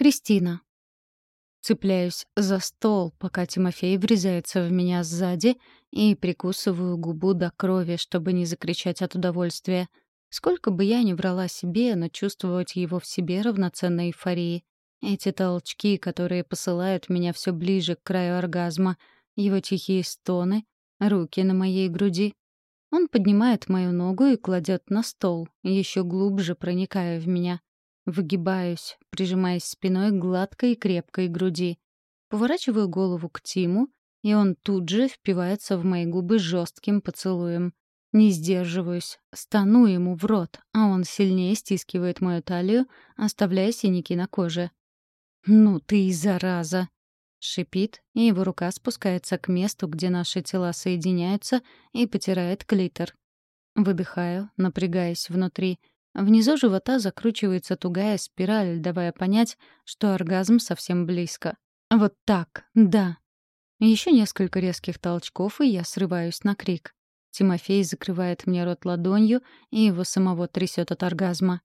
Кристина. Цепляюсь за стол, пока Тимофей врезается в меня сзади, и прикусываю губу до крови, чтобы не закричать от удовольствия. Сколько бы я ни врала себе, но чувствовать его в себе равноценно эйфории. Эти толчки, которые посылают меня все ближе к краю оргазма, его тихие стоны, руки на моей груди. Он поднимает мою ногу и кладет на стол, еще глубже проникая в меня. Выгибаюсь, прижимаясь спиной к гладкой и крепкой груди. Поворачиваю голову к Тиму, и он тут же впивается в мои губы жестким поцелуем. Не сдерживаюсь, стану ему в рот, а он сильнее стискивает мою талию, оставляя синяки на коже. «Ну ты и зараза!» — шипит, и его рука спускается к месту, где наши тела соединяются, и потирает клитор. Выдыхаю, напрягаясь внутри. Внизу живота закручивается тугая спираль, давая понять, что оргазм совсем близко. Вот так, да. Еще несколько резких толчков, и я срываюсь на крик. Тимофей закрывает мне рот ладонью, и его самого трясет от оргазма.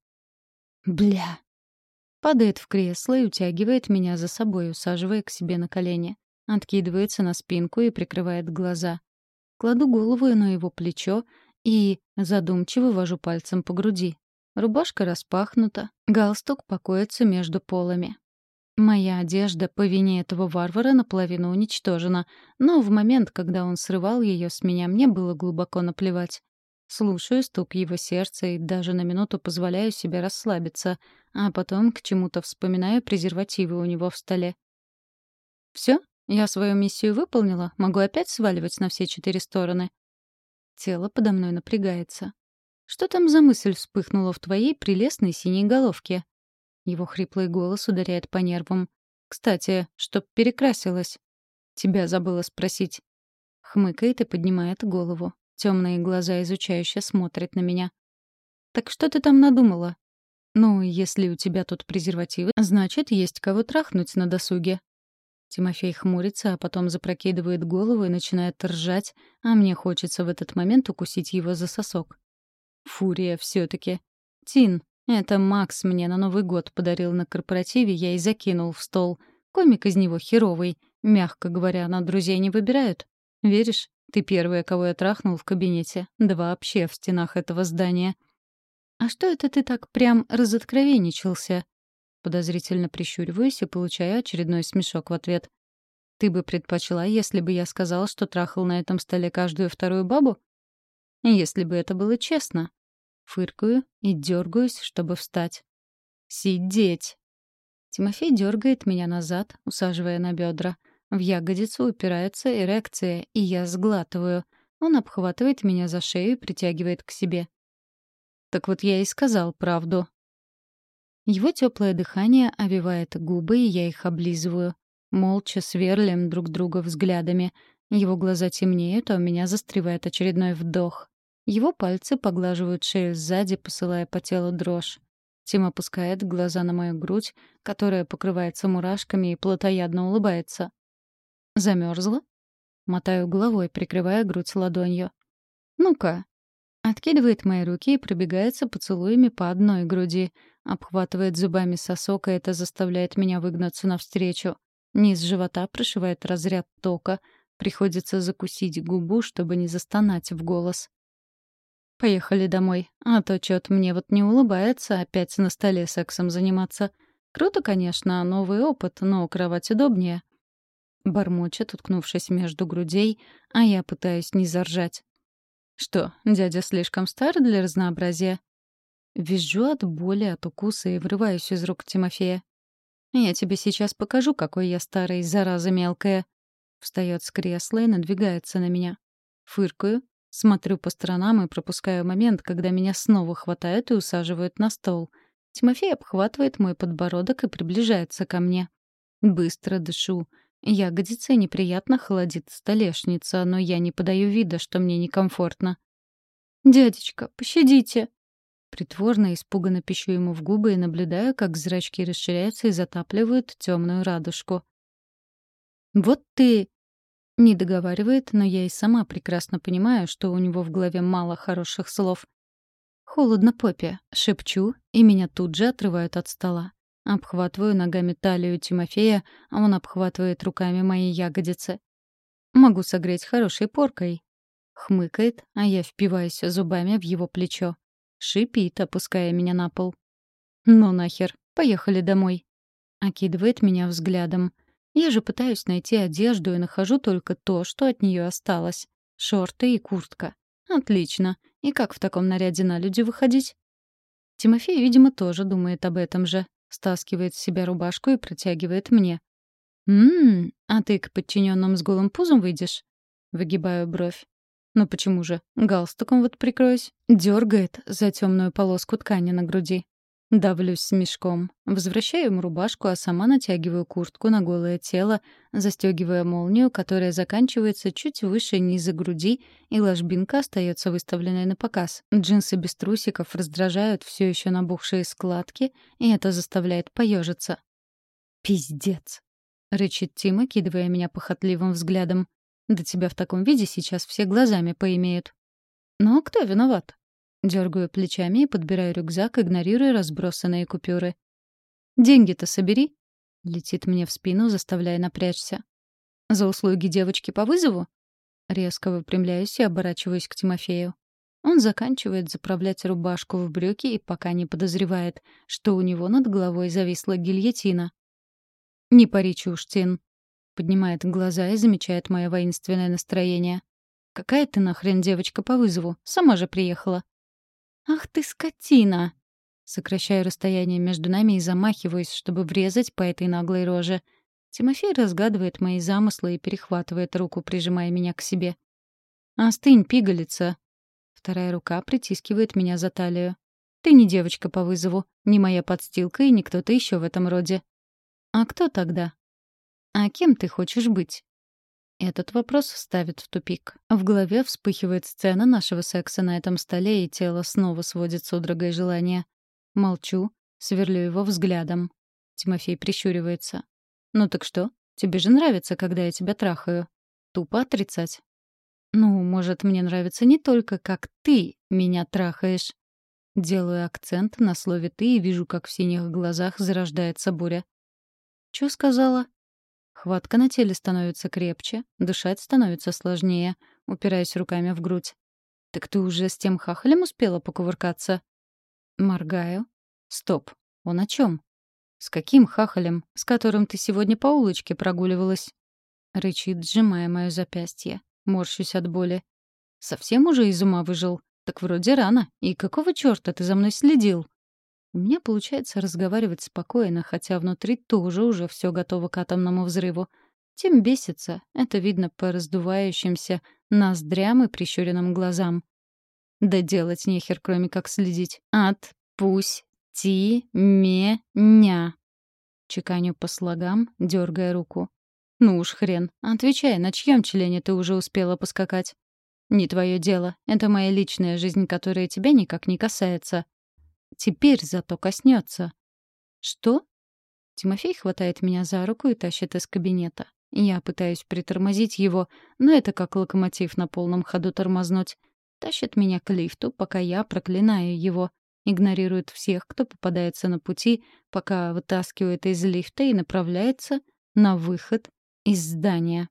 «Бля!» Падает в кресло и утягивает меня за собой, усаживая к себе на колени. Откидывается на спинку и прикрывает глаза. Кладу голову на его плечо и задумчиво вожу пальцем по груди. Рубашка распахнута, галстук покоится между полами. Моя одежда по вине этого варвара наполовину уничтожена, но в момент, когда он срывал ее с меня, мне было глубоко наплевать. Слушаю стук его сердца и даже на минуту позволяю себе расслабиться, а потом к чему-то вспоминаю презервативы у него в столе. Все, я свою миссию выполнила, могу опять сваливать на все четыре стороны. Тело подо мной напрягается. Что там за мысль вспыхнула в твоей прелестной синей головке?» Его хриплый голос ударяет по нервам. «Кстати, чтоб перекрасилась». «Тебя забыла спросить». Хмыкает и поднимает голову. Темные глаза изучающе смотрят на меня. «Так что ты там надумала?» «Ну, если у тебя тут презервативы, значит, есть кого трахнуть на досуге». Тимофей хмурится, а потом запрокидывает голову и начинает ржать, а мне хочется в этот момент укусить его за сосок. Фурия все таки Тин, это Макс мне на Новый год подарил на корпоративе, я и закинул в стол. Комик из него херовый. Мягко говоря, на друзей не выбирают. Веришь? Ты первая, кого я трахнул в кабинете. Да вообще в стенах этого здания. «А что это ты так прям разоткровенничался?» Подозрительно прищуриваюсь и получаю очередной смешок в ответ. «Ты бы предпочла, если бы я сказал, что трахал на этом столе каждую вторую бабу?» Если бы это было честно. Фыркаю и дергаюсь, чтобы встать. «Сидеть!» Тимофей дергает меня назад, усаживая на бедра. В ягодицу упирается эрекция, и я сглатываю. Он обхватывает меня за шею и притягивает к себе. Так вот я и сказал правду. Его теплое дыхание овивает губы, и я их облизываю. Молча сверлим друг друга взглядами. Его глаза темнеют, а у меня застревает очередной вдох. Его пальцы поглаживают шею сзади, посылая по телу дрожь. Тим опускает глаза на мою грудь, которая покрывается мурашками и плотоядно улыбается. Замерзла? Мотаю головой, прикрывая грудь ладонью. «Ну-ка». Откидывает мои руки и пробегается поцелуями по одной груди. Обхватывает зубами сосок, и это заставляет меня выгнуться навстречу. Низ живота прошивает разряд тока. Приходится закусить губу, чтобы не застонать в голос. Поехали домой. А то чё-то мне вот не улыбается опять на столе сексом заниматься. Круто, конечно, новый опыт, но кровать удобнее. Бормочет, уткнувшись между грудей, а я пытаюсь не заржать. Что, дядя слишком стар для разнообразия? Визжу от боли, от укуса и врываюсь из рук Тимофея. «Я тебе сейчас покажу, какой я старый, зараза мелкая». Встает с кресла и надвигается на меня. Фыркаю, Смотрю по сторонам и пропускаю момент, когда меня снова хватают и усаживают на стол. Тимофей обхватывает мой подбородок и приближается ко мне. Быстро дышу. Ягодица неприятно холодит столешница, но я не подаю вида, что мне некомфортно. «Дядечка, пощадите!» Притворно испуганно пищу ему в губы и наблюдаю, как зрачки расширяются и затапливают темную радужку. «Вот ты...» Не договаривает, но я и сама прекрасно понимаю, что у него в голове мало хороших слов. Холодно попе, шепчу, и меня тут же отрывают от стола. Обхватываю ногами талию Тимофея, а он обхватывает руками мои ягодицы. Могу согреть хорошей поркой. Хмыкает, а я впиваюсь зубами в его плечо. Шипит, опуская меня на пол. «Ну нахер, поехали домой». Окидывает меня взглядом. Я же пытаюсь найти одежду и нахожу только то, что от нее осталось. Шорты и куртка. Отлично. И как в таком наряде на люди выходить? Тимофей, видимо, тоже думает об этом же. Стаскивает с себя рубашку и протягивает мне. «М-м, а ты к подчиненным с голым пузом выйдешь?» Выгибаю бровь. «Ну почему же? Галстуком вот прикроюсь». Дергает за темную полоску ткани на груди. Давлюсь с мешком. Возвращаю ему рубашку, а сама натягиваю куртку на голое тело, застегивая молнию, которая заканчивается чуть выше низа груди, и ложбинка остается выставленной на показ. Джинсы без трусиков раздражают все еще набухшие складки, и это заставляет поежиться. «Пиздец!» — рычит Тима, кидывая меня похотливым взглядом. «Да тебя в таком виде сейчас все глазами поимеют». «Ну, а кто виноват?» Дергаю плечами и подбираю рюкзак, игнорируя разбросанные купюры. «Деньги-то собери!» — летит мне в спину, заставляя напрячься. «За услуги девочки по вызову?» Резко выпрямляюсь и оборачиваюсь к Тимофею. Он заканчивает заправлять рубашку в брюки и пока не подозревает, что у него над головой зависла гильотина. «Не пари чушь, Тин», — поднимает глаза и замечает мое воинственное настроение. «Какая ты нахрен девочка по вызову? Сама же приехала». «Ах ты скотина!» Сокращаю расстояние между нами и замахиваюсь, чтобы врезать по этой наглой роже. Тимофей разгадывает мои замыслы и перехватывает руку, прижимая меня к себе. «Остынь, пигалица!» Вторая рука притискивает меня за талию. «Ты не девочка по вызову, не моя подстилка и не кто-то еще в этом роде. «А кто тогда?» «А кем ты хочешь быть?» Этот вопрос ставит в тупик. В голове вспыхивает сцена нашего секса на этом столе, и тело снова сводит судорогой желания. Молчу, сверлю его взглядом. Тимофей прищуривается. «Ну так что? Тебе же нравится, когда я тебя трахаю?» Тупо отрицать. «Ну, может, мне нравится не только, как ты меня трахаешь». Делаю акцент на слове «ты» и вижу, как в синих глазах зарождается буря. «Чё сказала?» Хватка на теле становится крепче, дышать становится сложнее, упираясь руками в грудь. «Так ты уже с тем хахалем успела покувыркаться?» Моргаю. «Стоп. Он о чем? «С каким хахалем? С которым ты сегодня по улочке прогуливалась?» Рычит, сжимая моё запястье. Морщусь от боли. «Совсем уже из ума выжил? Так вроде рано. И какого чёрта ты за мной следил?» У меня получается разговаривать спокойно, хотя внутри тоже уже все готово к атомному взрыву. Тем бесится, это видно по раздувающимся ноздрям и прищуренным глазам. Да делать нехер, кроме как следить. Отпусти меня. Чеканю по слогам, дергая руку. Ну уж хрен. Отвечай, на чьем члене ты уже успела поскакать? Не твое дело. Это моя личная жизнь, которая тебя никак не касается. Теперь зато коснется. Что? Тимофей хватает меня за руку и тащит из кабинета. Я пытаюсь притормозить его, но это как локомотив на полном ходу тормознуть. Тащит меня к лифту, пока я проклинаю его. Игнорирует всех, кто попадается на пути, пока вытаскивает из лифта и направляется на выход из здания.